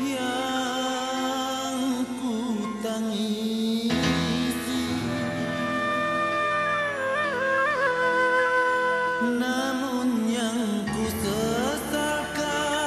yang ku tangisi namun yang ku sesakan.